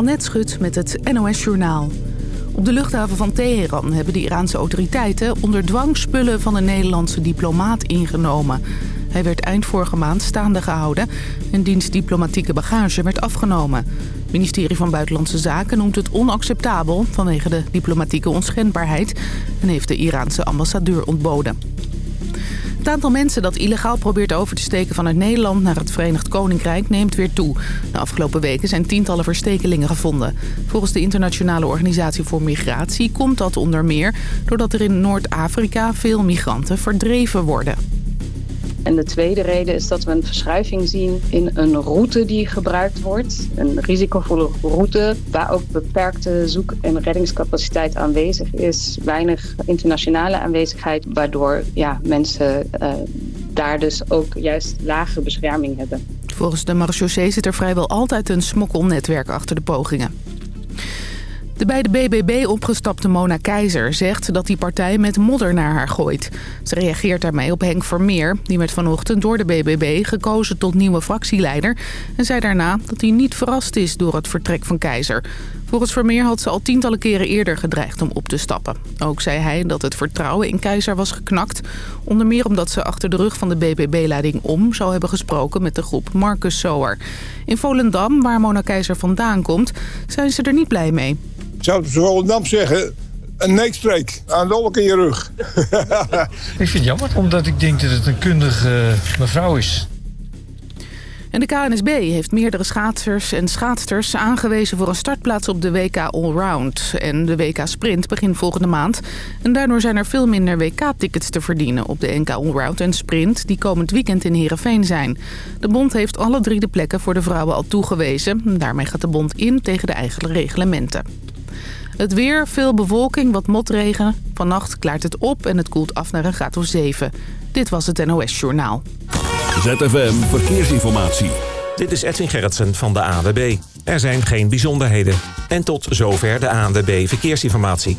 Annette Schut met het NOS Journaal. Op de luchthaven van Teheran hebben de Iraanse autoriteiten... onder dwang spullen van een Nederlandse diplomaat ingenomen. Hij werd eind vorige maand staande gehouden... en diens diplomatieke bagage werd afgenomen. Het ministerie van Buitenlandse Zaken noemt het onacceptabel... vanwege de diplomatieke onschendbaarheid... en heeft de Iraanse ambassadeur ontboden. Het aantal mensen dat illegaal probeert over te steken vanuit Nederland naar het Verenigd Koninkrijk neemt weer toe. De afgelopen weken zijn tientallen verstekelingen gevonden. Volgens de Internationale Organisatie voor Migratie komt dat onder meer doordat er in Noord-Afrika veel migranten verdreven worden. En de tweede reden is dat we een verschuiving zien in een route die gebruikt wordt. Een risicovolle route waar ook beperkte zoek- en reddingscapaciteit aanwezig is. Weinig internationale aanwezigheid, waardoor ja, mensen uh, daar dus ook juist lage bescherming hebben. Volgens de marechaussee zit er vrijwel altijd een smokkelnetwerk achter de pogingen. De bij de BBB opgestapte Mona Keizer zegt dat die partij met modder naar haar gooit. Ze reageert daarmee op Henk Vermeer, die werd vanochtend door de BBB gekozen tot nieuwe fractieleider. En zei daarna dat hij niet verrast is door het vertrek van Keizer. Volgens Vermeer had ze al tientallen keren eerder gedreigd om op te stappen. Ook zei hij dat het vertrouwen in Keizer was geknakt. Onder meer omdat ze achter de rug van de BBB-leiding om zou hebben gesproken met de groep Marcus Sower. In Volendam, waar Mona Keizer vandaan komt, zijn ze er niet blij mee zou het Volendam zeggen, een nekstreek aan de olk in je rug. ik vind het jammer, omdat ik denk dat het een kundige mevrouw is. En de KNSB heeft meerdere schaatsers en schaatsters aangewezen voor een startplaats op de WK Allround. En de WK Sprint begint volgende maand. En daardoor zijn er veel minder WK-tickets te verdienen op de NK Allround en Sprint die komend weekend in Heerenveen zijn. De bond heeft alle drie de plekken voor de vrouwen al toegewezen. Daarmee gaat de bond in tegen de eigen reglementen. Het weer, veel bewolking, wat motregen. Vannacht klaart het op en het koelt af naar een graad of 7. Dit was het NOS Journaal. ZFM Verkeersinformatie. Dit is Edwin Gerritsen van de ANWB. Er zijn geen bijzonderheden. En tot zover de ANWB Verkeersinformatie.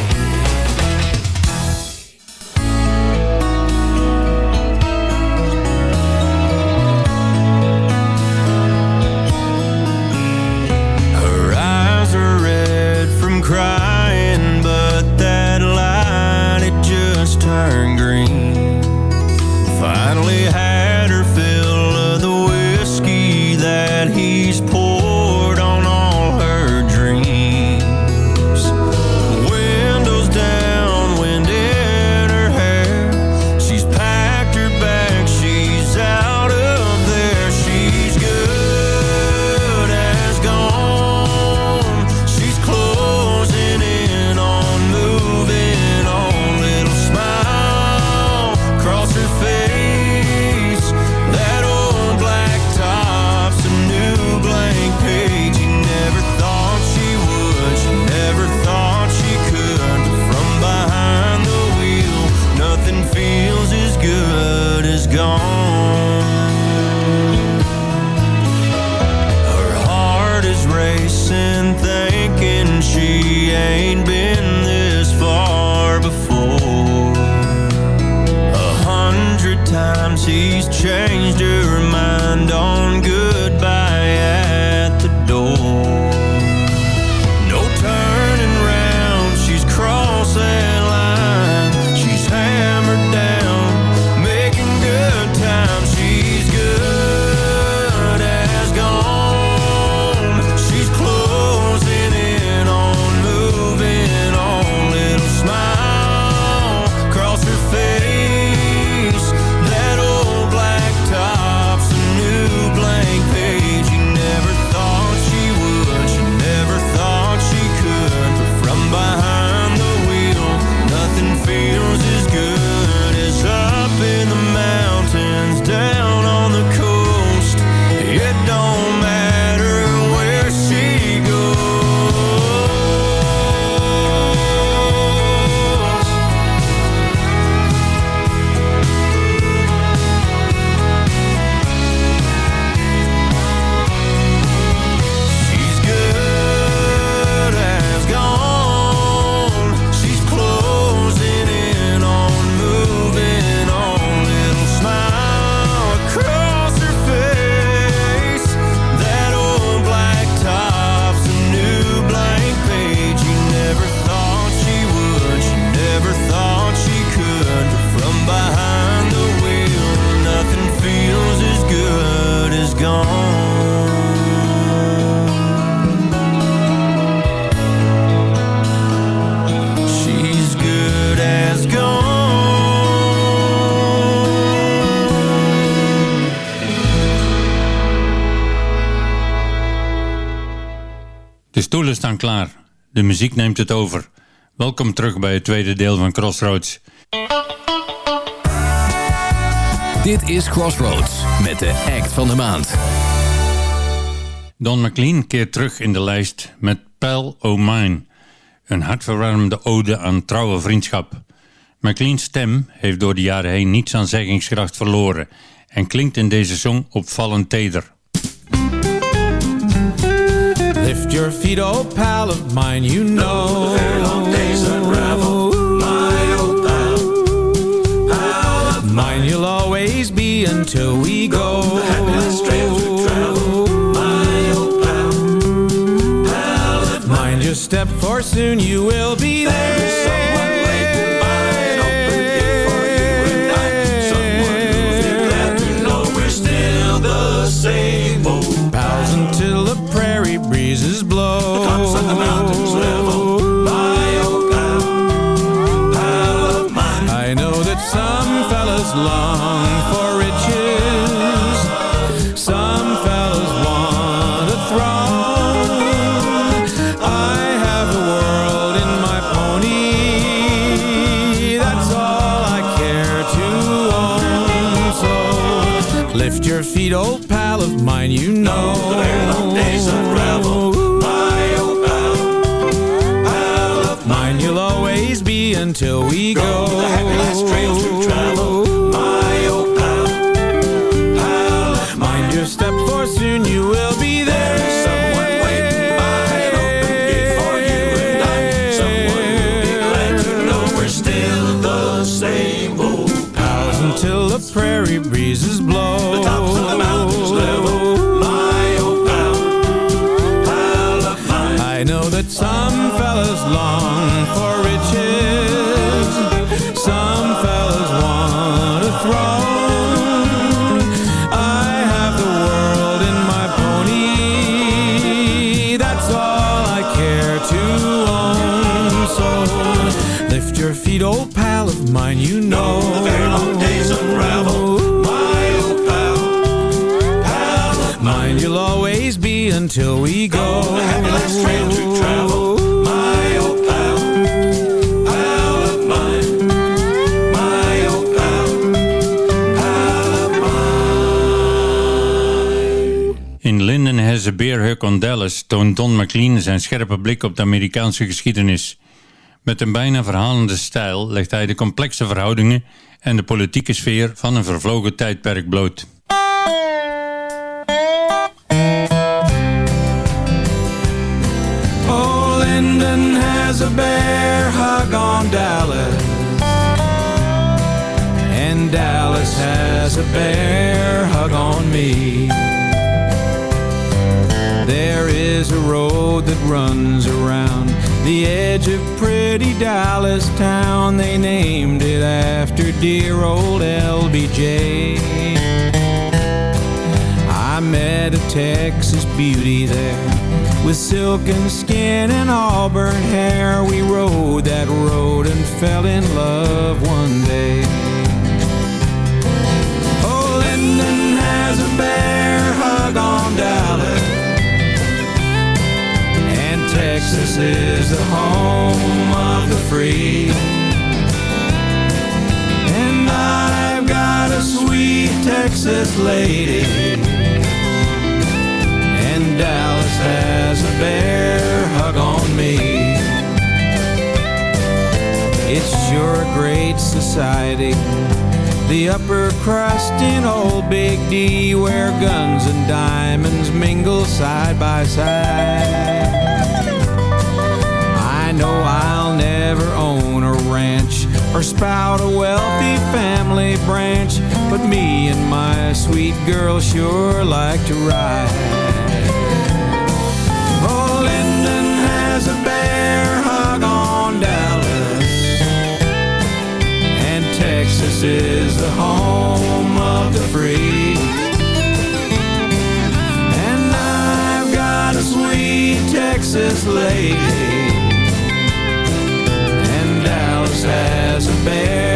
Stoelen staan klaar. De muziek neemt het over. Welkom terug bij het tweede deel van Crossroads. Dit is Crossroads met de act van de maand. Don McLean keert terug in de lijst met Pal O' Mine. Een hartverwarmende ode aan trouwe vriendschap. McLean's stem heeft door de jaren heen niets aan zeggingskracht verloren... en klinkt in deze song opvallend teder. Lift your feet, old pal of mine, you know. The very long days unravel, my old pal. Pal of mine, you'll always be until we go. The happiest trails we travel, my old pal. Pal of mine. Mind your step, for soon you will be there. Feet, old pal of mine. You know the very long days unravel. My old pal, pal of mine. You'll always be until we go. The happy last trails Linden Bear Hug on Dallas toont Don McLean zijn scherpe blik op de Amerikaanse geschiedenis. Met een bijna verhalende stijl legt hij de complexe verhoudingen en de politieke sfeer van een vervlogen tijdperk bloot. Lyndon has a bear hug on Dallas. And Dallas has a bear hug on me. Is a road that runs around the edge of pretty Dallas town. They named it after dear old LBJ. I met a Texas beauty there with silken skin and auburn hair. We rode that road and fell in love one day. Oh, Lyndon has a bear hug on Dallas. Texas is the home of the free. And I've got a sweet Texas lady. And Dallas has a bear hug on me. It's sure a great society. The upper crust in old Big D, where guns and diamonds mingle side by side. Know I'll never own a ranch or spout a wealthy family branch, but me and my sweet girl sure like to ride. Oh, has a bear hug on Dallas, and Texas is the home of the free. And I've got a sweet Texas lady, Has a bear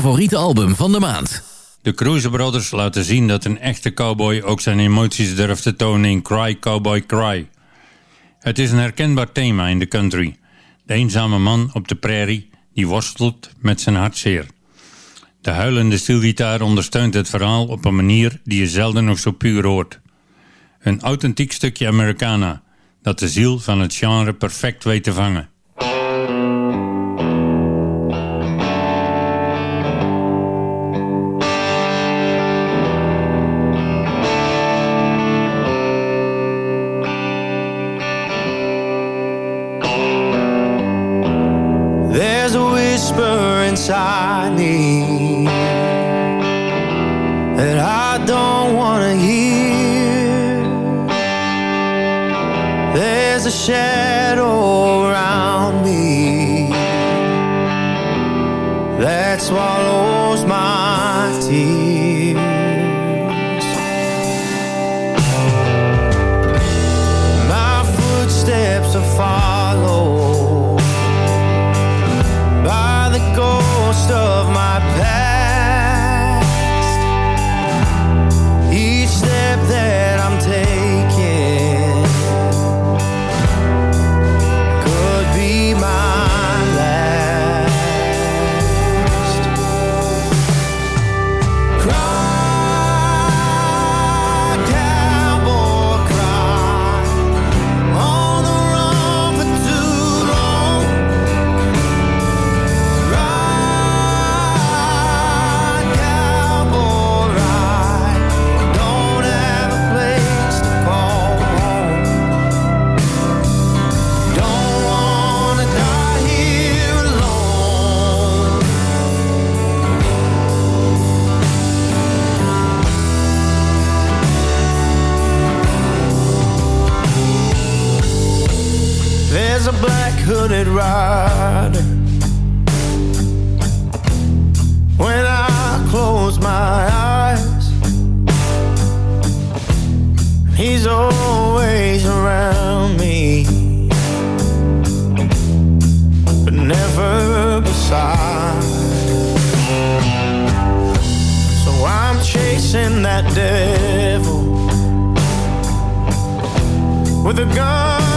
favoriete album van de maand. De Cruiser Brothers laten zien dat een echte cowboy ook zijn emoties durft te tonen in Cry Cowboy Cry. Het is een herkenbaar thema in de country. De eenzame man op de prairie die worstelt met zijn hartzeer. De huilende stilgitaar ondersteunt het verhaal op een manier die je zelden nog zo puur hoort. Een authentiek stukje Americana dat de ziel van het genre perfect weet te vangen. side. So I'm chasing that devil With a gun.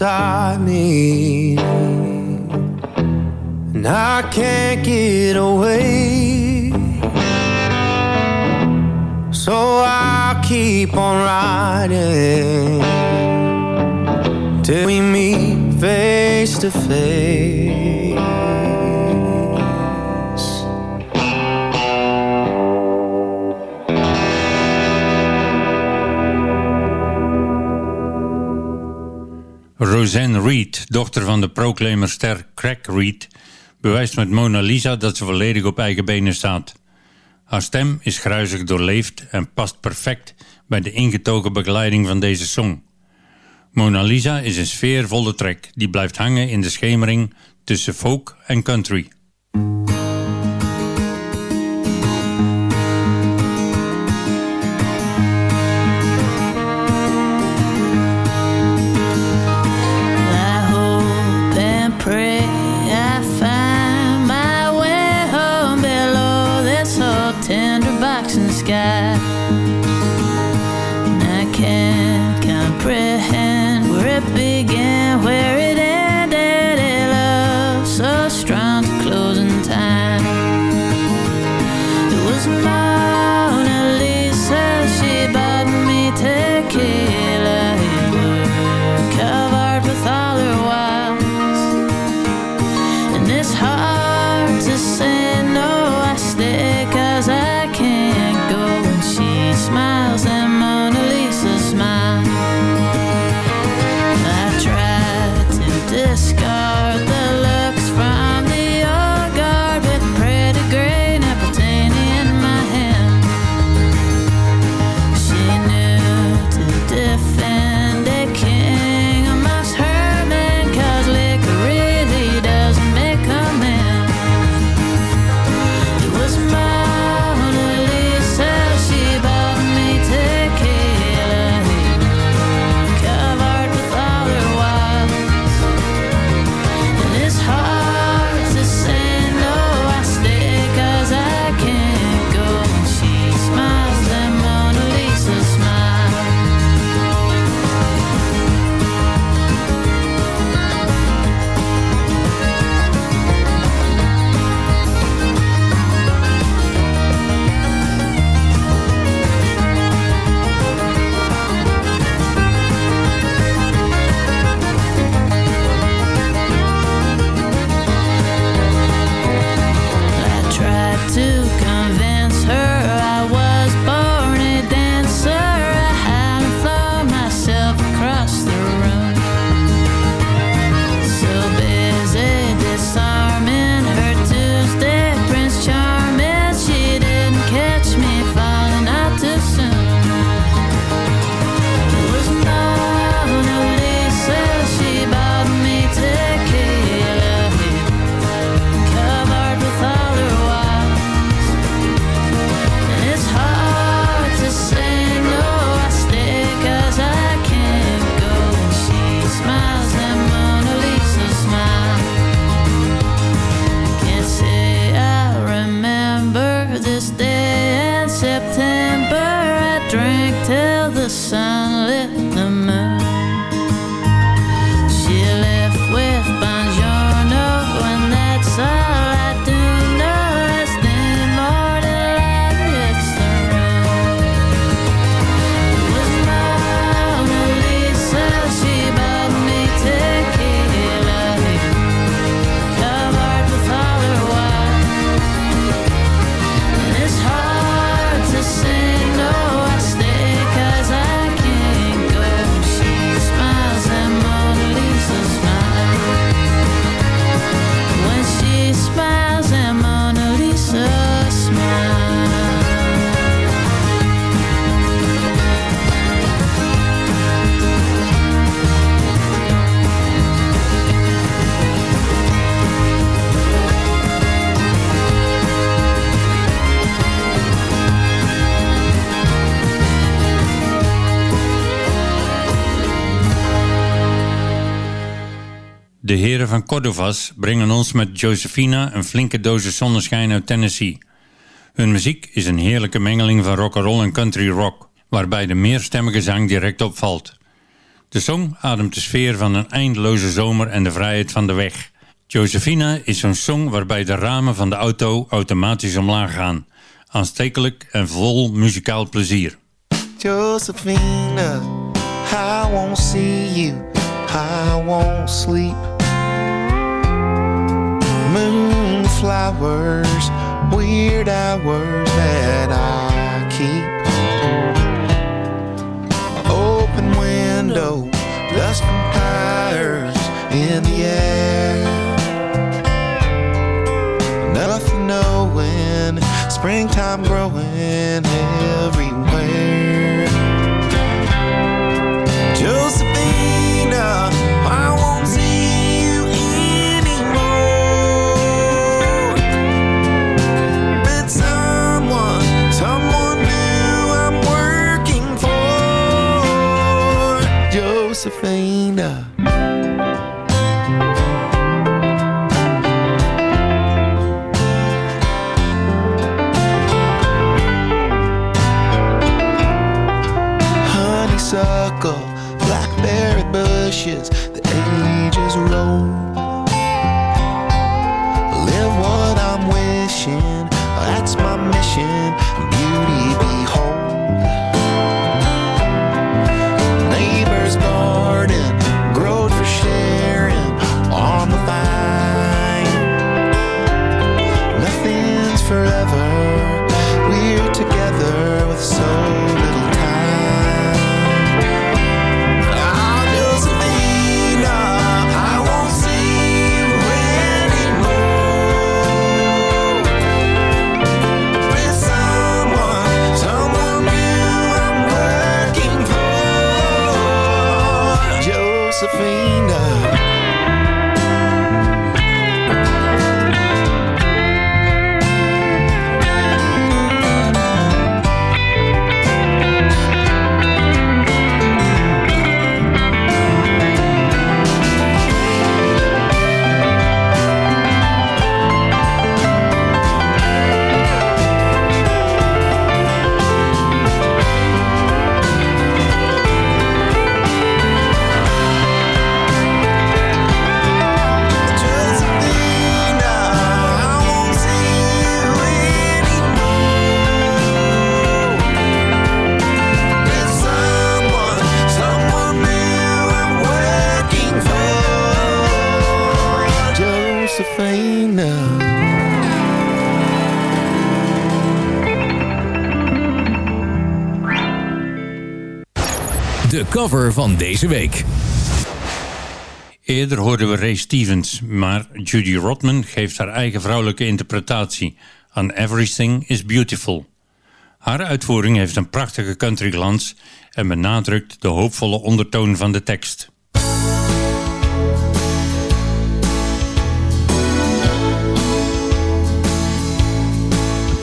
inside me. And I can't get away. So I'll keep on riding till we meet face to face. Roseanne Reed, dochter van de proclaimerster Crack Reed, bewijst met Mona Lisa dat ze volledig op eigen benen staat. Haar stem is gruizig doorleefd en past perfect bij de ingetogen begeleiding van deze song. Mona Lisa is een sfeervolle track die blijft hangen in de schemering tussen folk en country. van Cordovas brengen ons met Josefina een flinke dosis zonneschijn uit Tennessee. Hun muziek is een heerlijke mengeling van rock'n'roll en country rock, waarbij de meerstemmige zang direct opvalt. De song ademt de sfeer van een eindeloze zomer en de vrijheid van de weg. Josefina is een song waarbij de ramen van de auto automatisch omlaag gaan. Aanstekelijk en vol muzikaal plezier. Josefina, I won't see you, I won't sleep. Moonflowers, weird hours that I keep. Open window, dust from tires in the air. Nothing knowing, springtime growing everywhere. Josephina, honeysuckle, blackberry bushes, cover van deze week. Eerder hoorden we Ray Stevens, maar Judy Rodman geeft haar eigen vrouwelijke interpretatie aan Everything is Beautiful. Haar uitvoering heeft een prachtige countryglans en benadrukt de hoopvolle ondertoon van de tekst.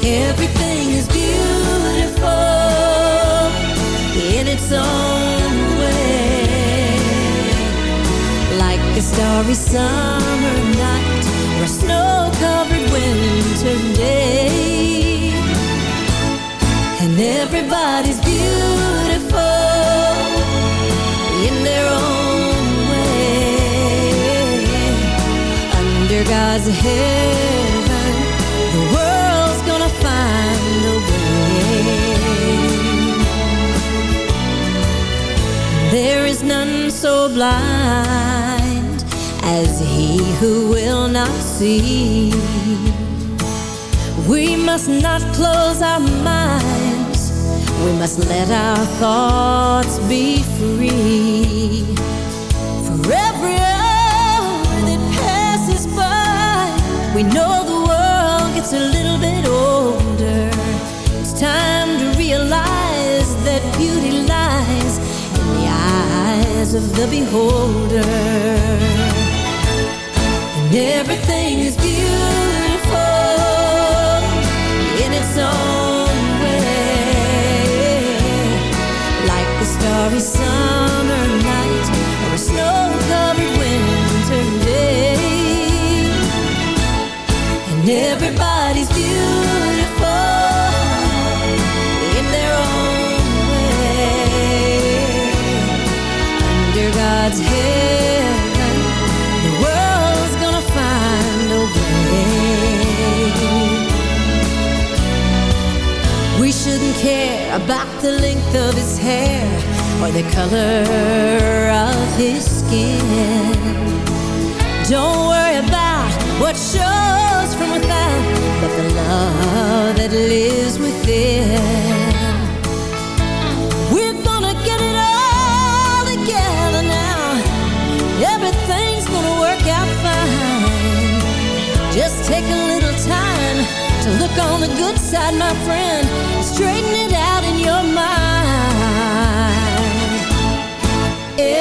Everything starry summer night or a snow covered winter day. And everybody's beautiful in their own way. Under God's heaven, the world's gonna find a way. There is none so blind as he who will not see. We must not close our minds. We must let our thoughts be free. For every hour that passes by, we know the world gets a little bit older. It's time to realize that beauty lies in the eyes of the beholder. Everything is beautiful in its own way. Like a starry summer of his hair or the color of his skin. Don't worry about what shows from without, but the love that lives within. We're gonna get it all together now. Everything's gonna work out fine. Just take a little time to look on the good side, my friend. Straighten it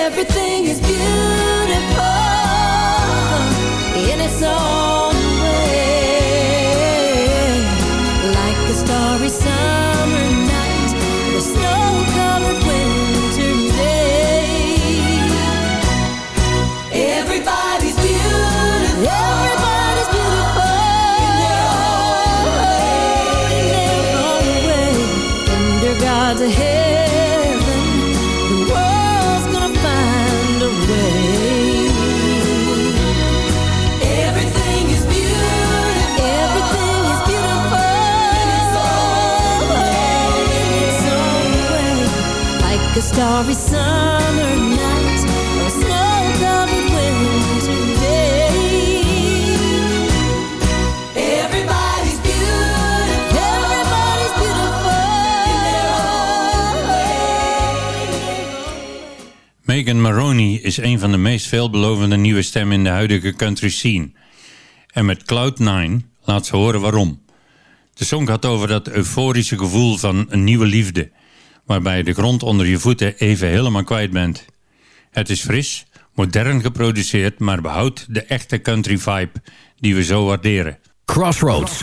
Everything is beautiful in its own starry summer night snow-covered day. Everybody's beautiful. Everybody's beautiful. Megan Maroney is een van de meest veelbelovende nieuwe stemmen in de huidige country scene. En met Cloud9 laat ze horen waarom. De song gaat over dat euforische gevoel van een nieuwe liefde, waarbij de grond onder je voeten even helemaal kwijt bent. Het is fris, modern geproduceerd, maar behoudt de echte country vibe die we zo waarderen. Crossroads.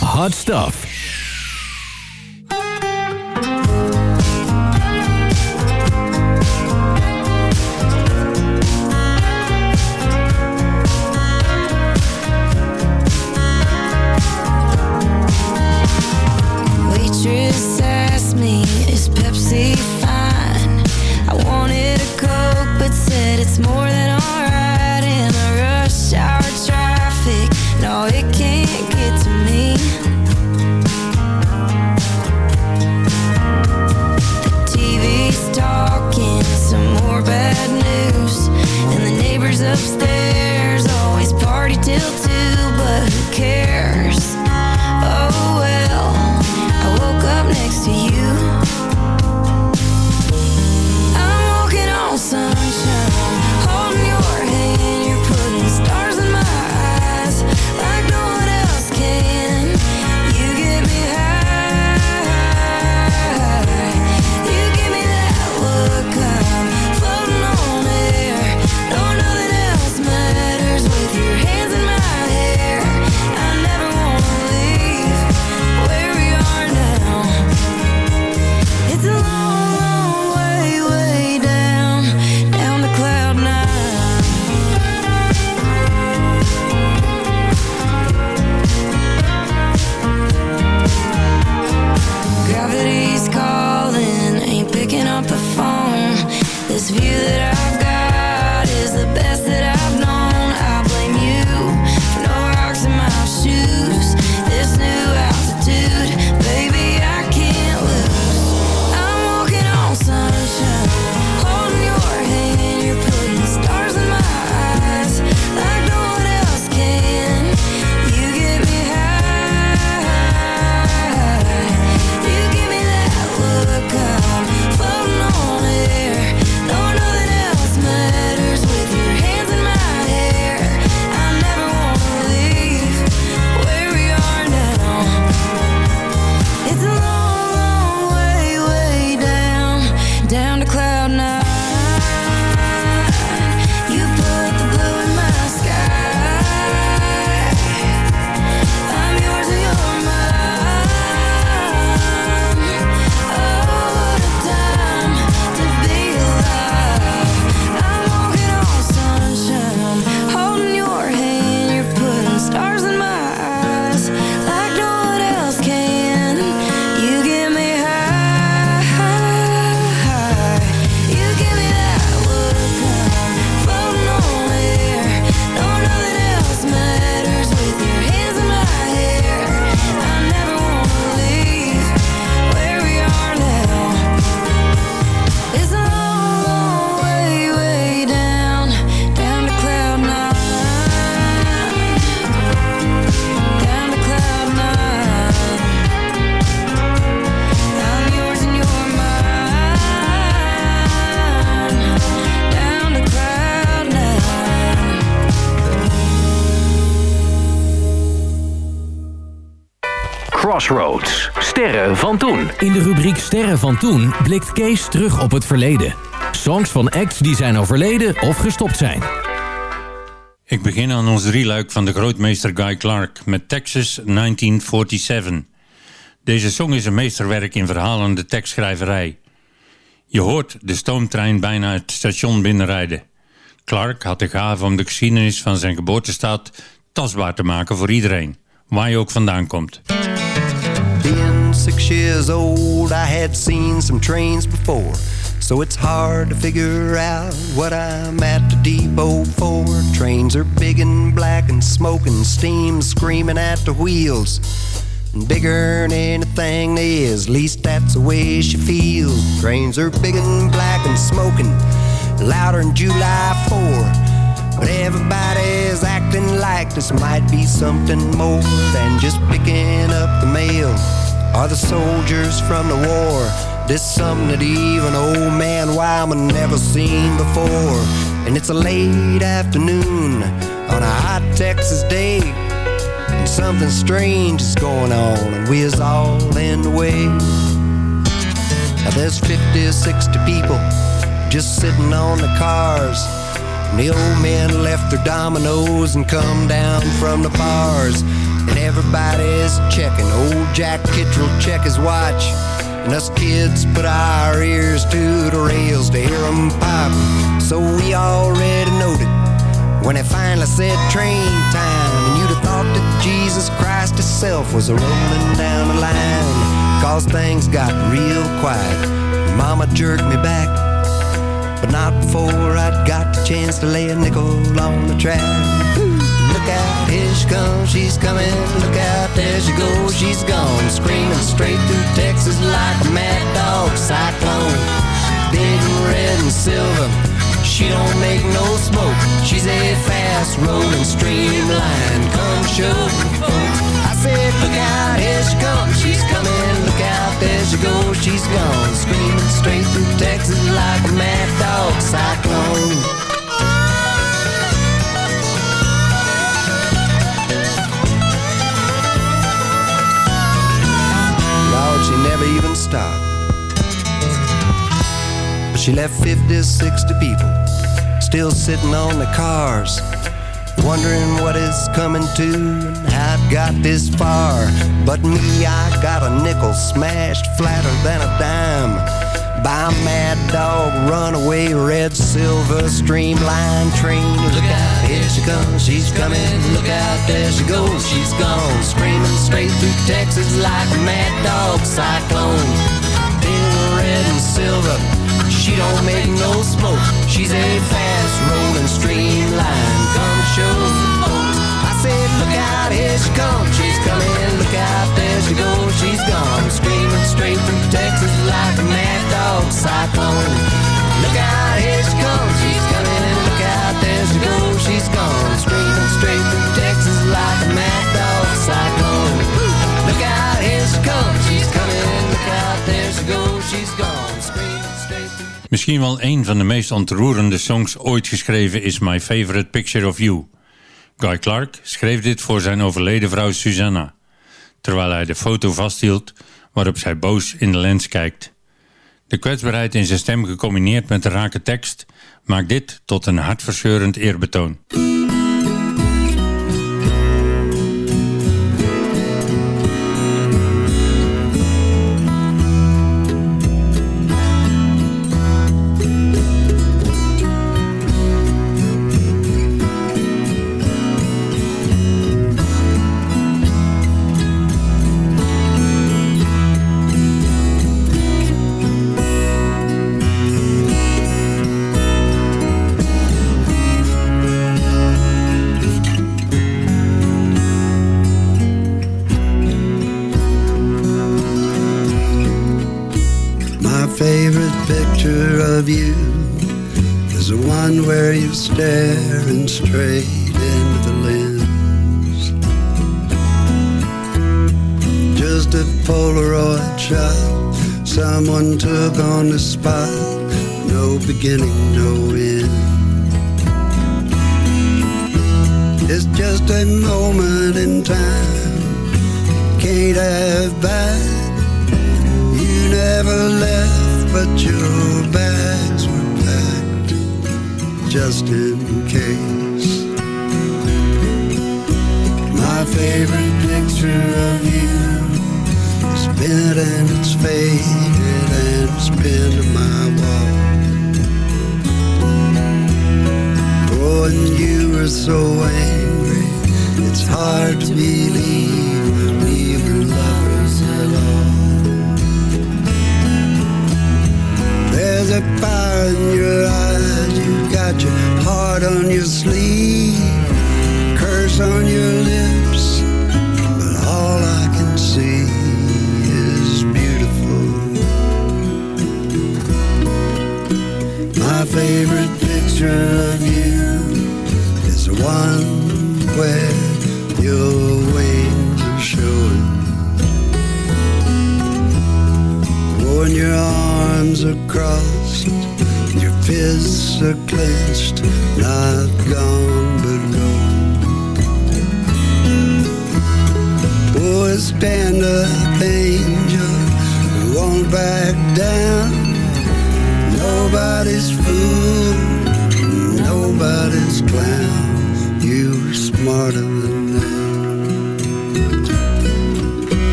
Hot stuff. Crossroads. Sterren van toen. In de rubriek Sterren van toen blikt Kees terug op het verleden. Songs van acts die zijn overleden of gestopt zijn. Ik begin aan ons drieluik van de grootmeester Guy Clark met Texas 1947. Deze song is een meesterwerk in verhalende tekstschrijverij. Je hoort de stoomtrein bijna het station binnenrijden. Clark had de gave om de geschiedenis van zijn geboortestad tastbaar te maken voor iedereen, waar je ook vandaan komt. Being six years old, I had seen some trains before. So it's hard to figure out what I'm at the depot for. Trains are big and black and smoking steam screaming at the wheels. And bigger than anything is, least that's the way she feels. Trains are big and black and smoking louder than July 4. But everybody's acting like this might be something more than just picking up the mail or the soldiers from the war. This something that even old man Wyman never seen before. And it's a late afternoon on a hot Texas day. And something strange is going on, and we is all in the way. Now there's 50 60 people just sitting on the cars. And the old men left their dominoes and come down from the bars. And everybody's checking. Old Jack Kittrell check his watch. And us kids put our ears to the rails to hear 'em pop. So we already noted when it finally said train time. And you'd have thought that Jesus Christ himself was a rolling down the line. Cause things got real quiet. Mama jerked me back. But not before I'd got the chance to lay a nickel on the track. Look out, here she comes, she's coming. Look out, there she goes, she's gone. Screaming straight through Texas like a mad dog cyclone. Big red and silver, she don't make no smoke. She's a fast rolling streamline. Come show folks. I said, look out, here she comes, she's coming. Look out, there she goes, she's gone. Screaming straight through Texas like a mad dog cyclone. Lord, she never even stopped. But she left 50, 60 people still sitting on the cars, wondering what is coming to and how it got this far. But me, I got a nickel smashed flatter than a dime by mad dog runaway red silver streamline train. Look out, here she comes, she's coming. Look out, there she goes, she's gone. Screaming straight through Texas like a mad dog cyclone. Big red and silver, she don't make no smoke. She's a fast rolling streamline. Come show. I said, look out, here she comes, she's coming. Look out, there she goes, she's gone. Screaming straight through Texas like a mad dog cyclone. Look out, here she comes, she's coming. Look out, there she goes, she's gone. Screaming straight through Texas like a mad dog cyclone. Look out, here she comes, she's coming. Look out, there she goes, she's gone. Misschien wel een van de meest ontroerende songs ooit geschreven is My Favorite Picture of You. Guy Clark schreef dit voor zijn overleden vrouw Susanna, terwijl hij de foto vasthield waarop zij boos in de lens kijkt. De kwetsbaarheid in zijn stem gecombineerd met de rake tekst maakt dit tot een hartverscheurend eerbetoon. On the spot, no beginning, no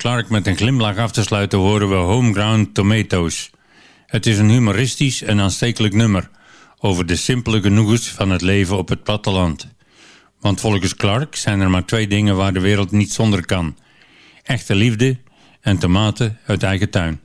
Clark met een glimlach af te sluiten horen we Homegrown Tomatoes. Het is een humoristisch en aanstekelijk nummer over de simpele genoegens van het leven op het platteland. Want volgens Clark zijn er maar twee dingen waar de wereld niet zonder kan. Echte liefde en tomaten uit eigen tuin.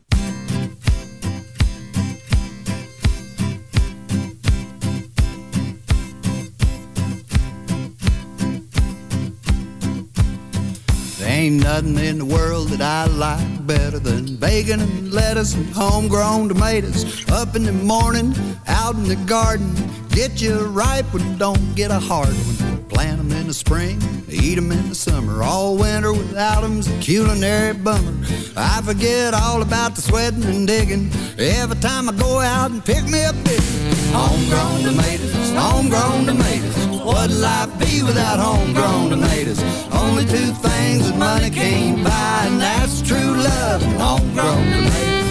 Ain't nothing in the world that I like better than bacon and lettuce and homegrown tomatoes. Up in the morning, out in the garden, get you a ripe one, don't get a hard one. Plant 'em in the spring, eat 'em in the summer. All winter without 'em's a culinary bummer. I forget all about the sweating and digging every time I go out and pick me up big. Homegrown tomatoes, homegrown tomatoes. What'd life be without homegrown tomatoes? Only two things that money can't buy, and that's true love and homegrown tomatoes.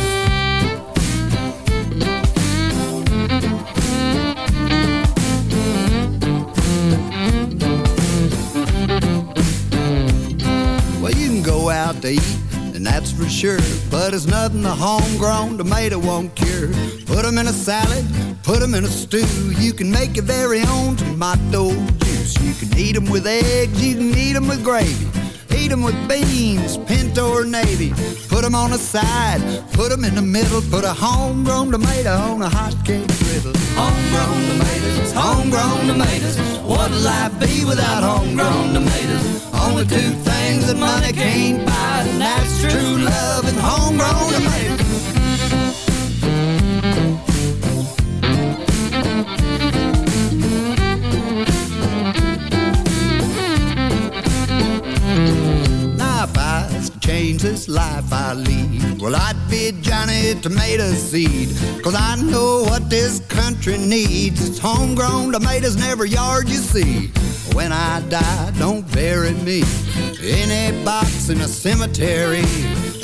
Out to eat, and that's for sure. But it's nothing a homegrown tomato won't cure. Put 'em in a salad, put 'em in a stew. You can make your very own tomato juice. You can eat 'em with eggs, you can eat 'em with gravy. Eat 'em with beans, pinto or navy. Put 'em on the side, put 'em in the middle. Put a homegrown tomato on a hot cake griddle. Homegrown tomatoes, homegrown tomatoes. What'd life be without homegrown tomatoes? Only two things that money can't buy, and that's true love and homegrown tomatoes. This life I lead. Well I'd be Johnny Tomato Seed Cause I know what this country needs. It's homegrown tomatoes in every yard you see. When I die, don't bury me In a box in a cemetery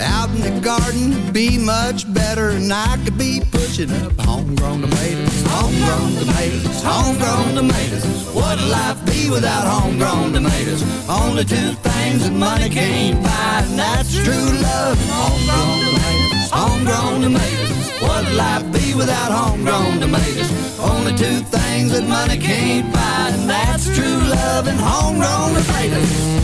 Out in the garden, be much better And I could be pushing up homegrown tomatoes Homegrown tomatoes, homegrown tomatoes What'd life be without homegrown tomatoes? Only two things that money can't buy And that's true love homegrown tomatoes Homegrown tomatoes. What'd life be without homegrown tomatoes? Only two things that money can't buy, and that's true love and homegrown tomatoes.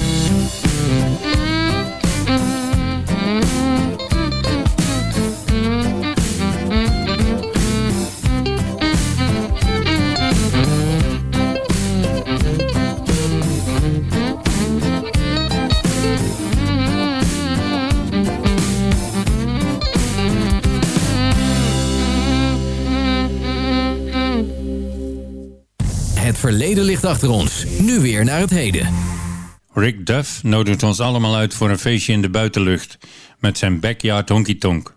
Verleden ligt achter ons. Nu weer naar het heden. Rick Duff nodigt ons allemaal uit voor een feestje in de buitenlucht met zijn backyard honky tonk.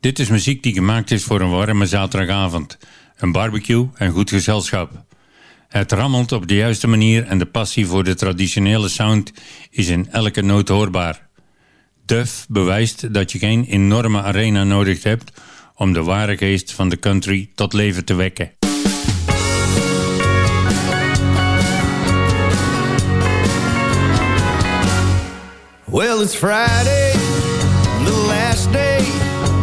Dit is muziek die gemaakt is voor een warme zaterdagavond, een barbecue en goed gezelschap. Het rammelt op de juiste manier en de passie voor de traditionele sound is in elke noot hoorbaar. Duff bewijst dat je geen enorme arena nodig hebt om de ware geest van de country tot leven te wekken. Well, it's Friday, the last day,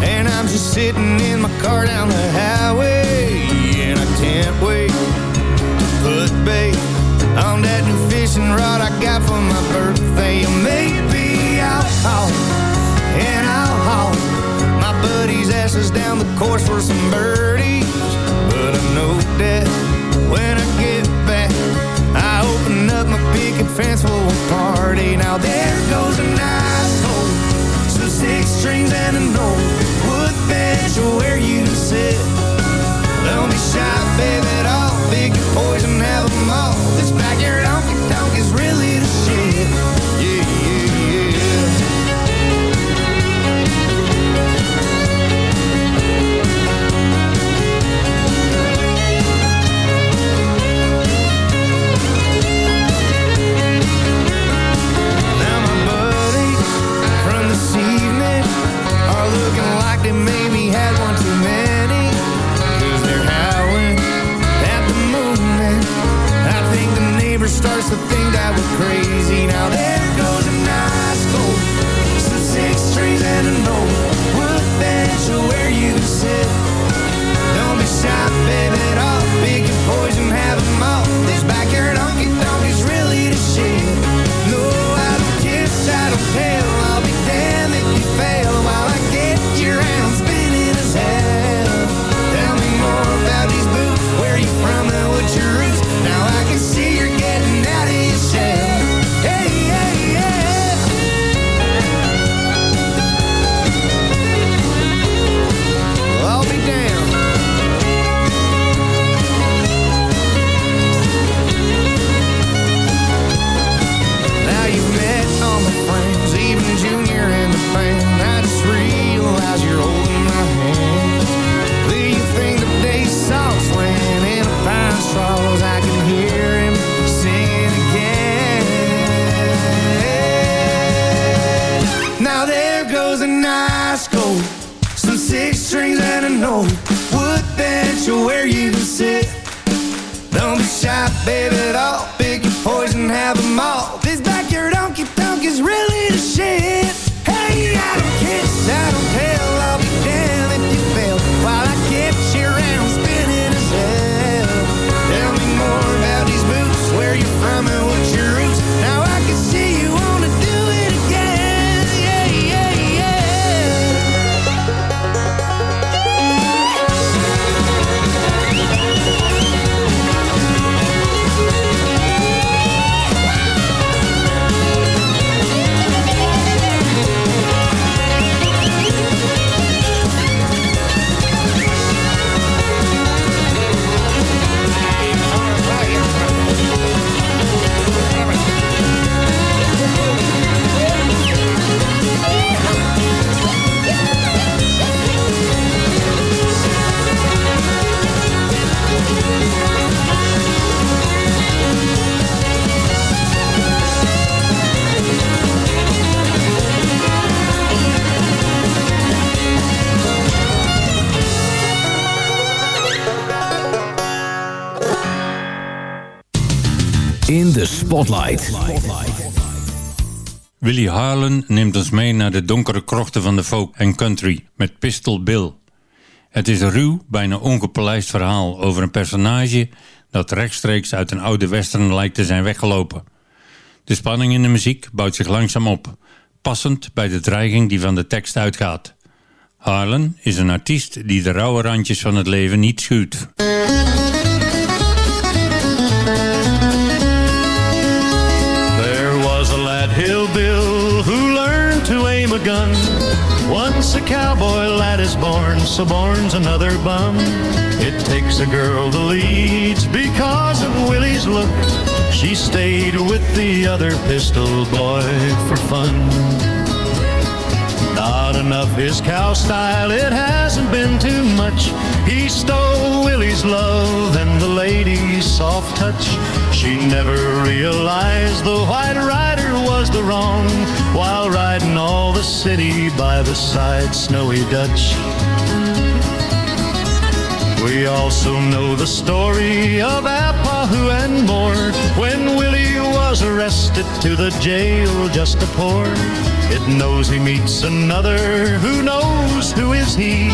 and I'm just sitting in my car down the highway, and I can't wait to put bait on that new fishing rod I got for my birthday. Maybe I'll haul, and I'll haul my buddy's asses down the course for some birdies. But I know that when I picket fence for a party. Now there goes a nice hole, some six strings and an old wood bench where you sit. Don't be shy, baby, at all. Big poison, have 'em all. To think that we're crazy. Now Spotlight. Willie Harlan neemt ons mee naar de donkere krochten van de folk en country met Pistol Bill. Het is een ruw, bijna ongepolijst verhaal over een personage dat rechtstreeks uit een oude western lijkt te zijn weggelopen. De spanning in de muziek bouwt zich langzaam op, passend bij de dreiging die van de tekst uitgaat. Harlan is een artiest die de rauwe randjes van het leven niet schuwt. Is born, so born's another bum. It takes a girl to lead because of Willie's look. She stayed with the other pistol boy for fun. Not enough his cow style, it hasn't been too much. He stole Willie's love and the lady's soft touch. She never realized the white rider was the wrong while riding all the city by the side snowy Dutch. We also know the story of Apahu and more when Willie was arrested to the jail just a pour. It knows he meets another who knows who is he.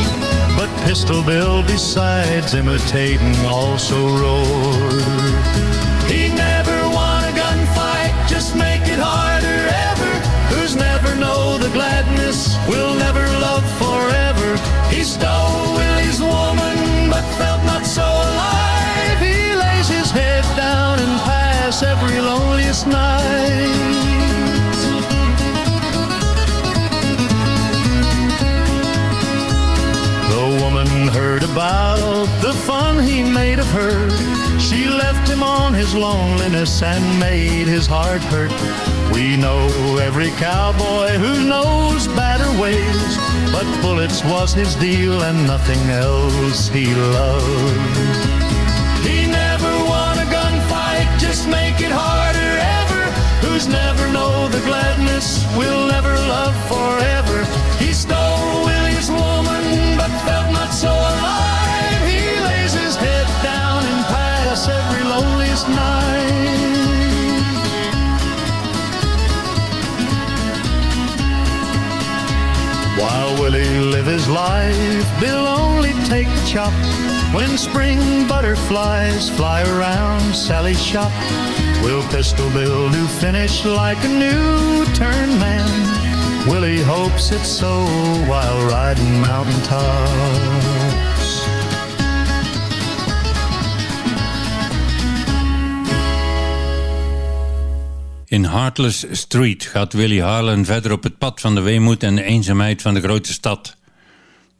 But Pistol Bill, besides imitating, also roared. He never won a gunfight, just make it harder ever. Who's never know the gladness, will never love forever. He stole loneliest night. The woman heard about the fun he made of her. She left him on his loneliness and made his heart hurt. We know every cowboy who knows better ways, but bullets was his deal and nothing else he loved. The gladness we'll never love forever. He stole Willie's woman, but felt not so alive. He lays his head down and pass every loneliest night. While Willie live his life, Bill only take chop. When spring butterflies fly around Sally's shop, will Pistol Bill do finish like a new turned man? Willie hopes it's so while riding mountaintops. In Heartless Street gaat Willie Harlan verder op het pad van de weemoed en de eenzaamheid van de grote stad.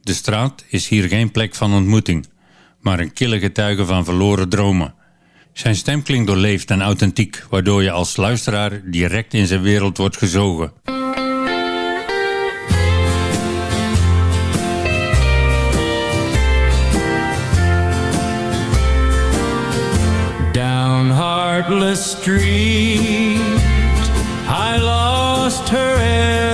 De straat is hier geen plek van ontmoeting, maar een kille getuige van verloren dromen. Zijn stem klinkt doorleefd en authentiek, waardoor je als luisteraar direct in zijn wereld wordt gezogen. Down Heartless Street, I lost her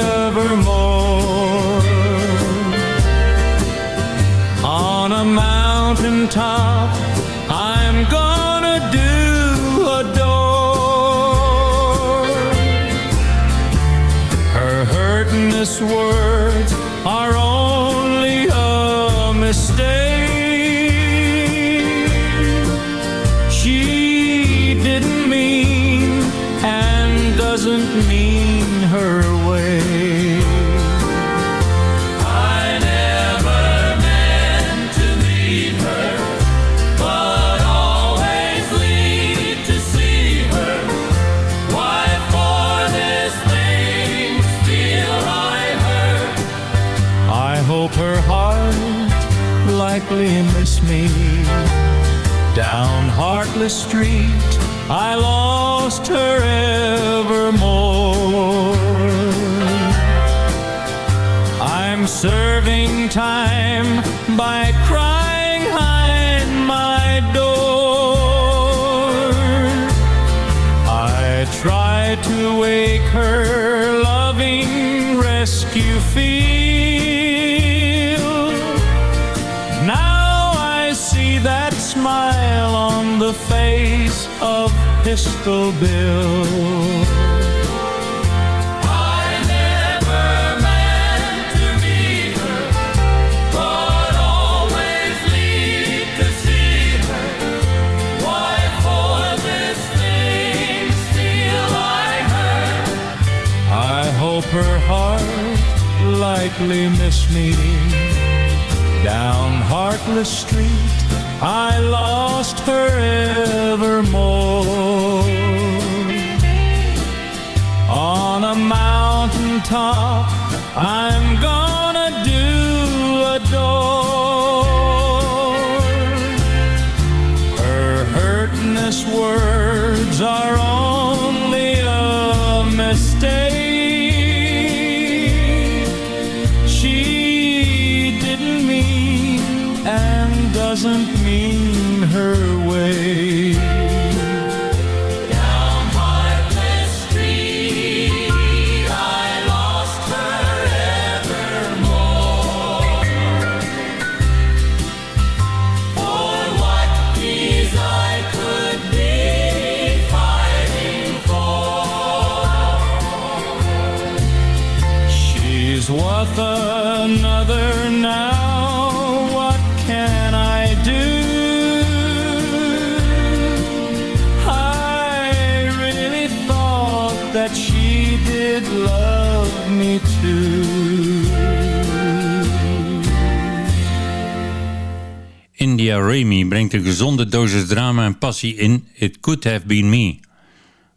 dosis drama en passie in It Could Have Been Me.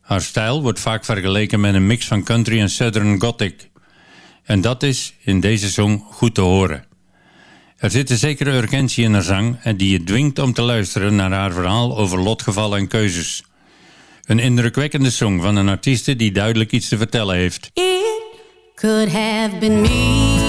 Haar stijl wordt vaak vergeleken met een mix van country en southern gothic. En dat is in deze song goed te horen. Er zit een zekere urgentie in haar zang en die je dwingt om te luisteren naar haar verhaal over lotgevallen en keuzes. Een indrukwekkende song van een artieste die duidelijk iets te vertellen heeft. Could have been me.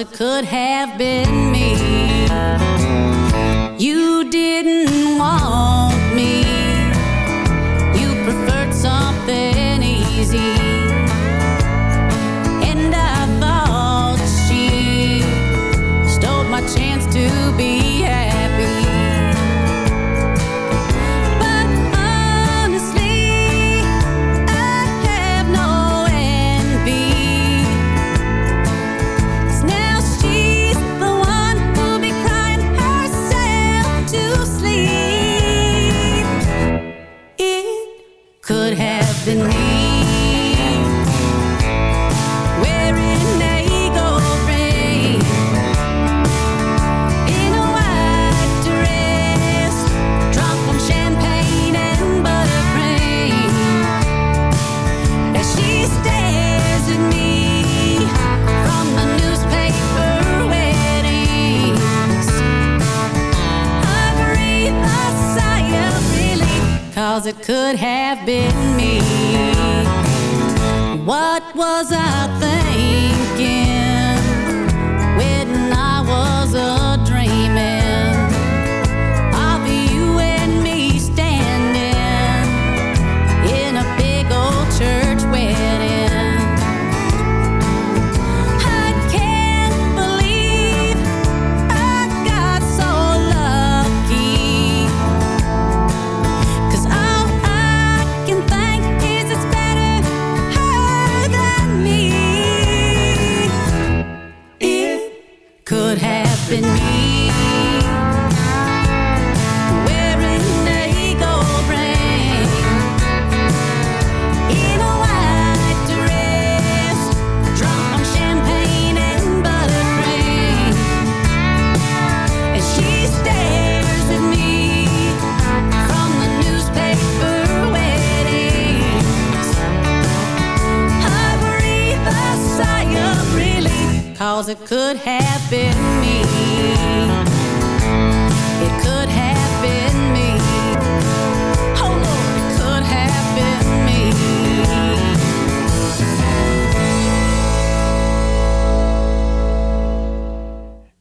It could have been me. It could have been me. It could have been me. Oh Lord, it could have been me.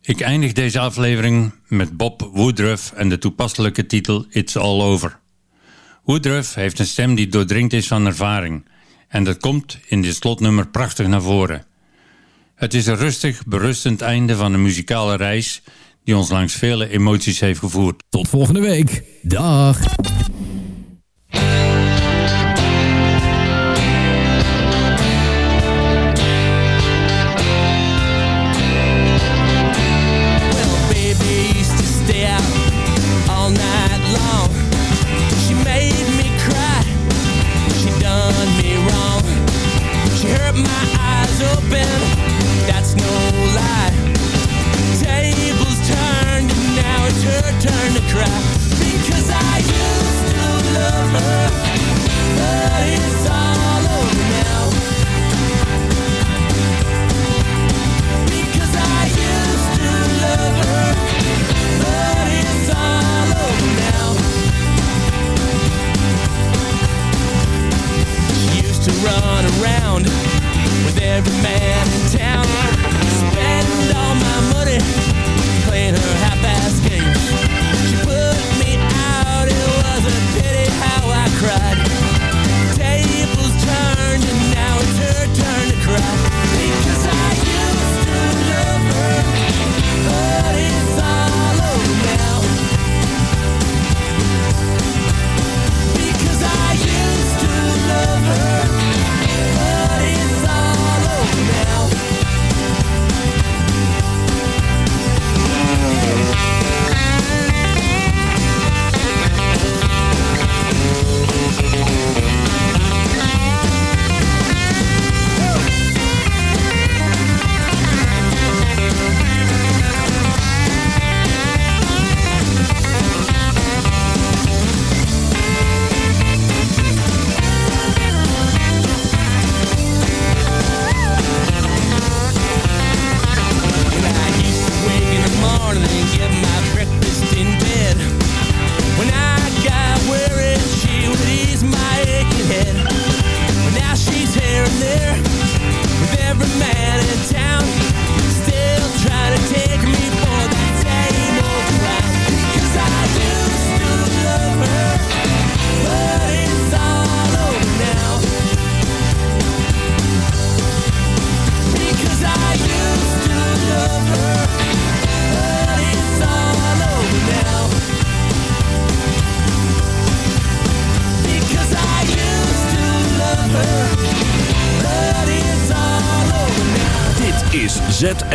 Ik eindig deze aflevering met Bob Woodruff en de toepasselijke titel It's All Over. Woodruff heeft een stem die doordringd is van ervaring en dat komt in dit slotnummer prachtig naar voren. Het is een rustig, berustend einde van een muzikale reis die ons langs vele emoties heeft gevoerd. Tot volgende week. Dag.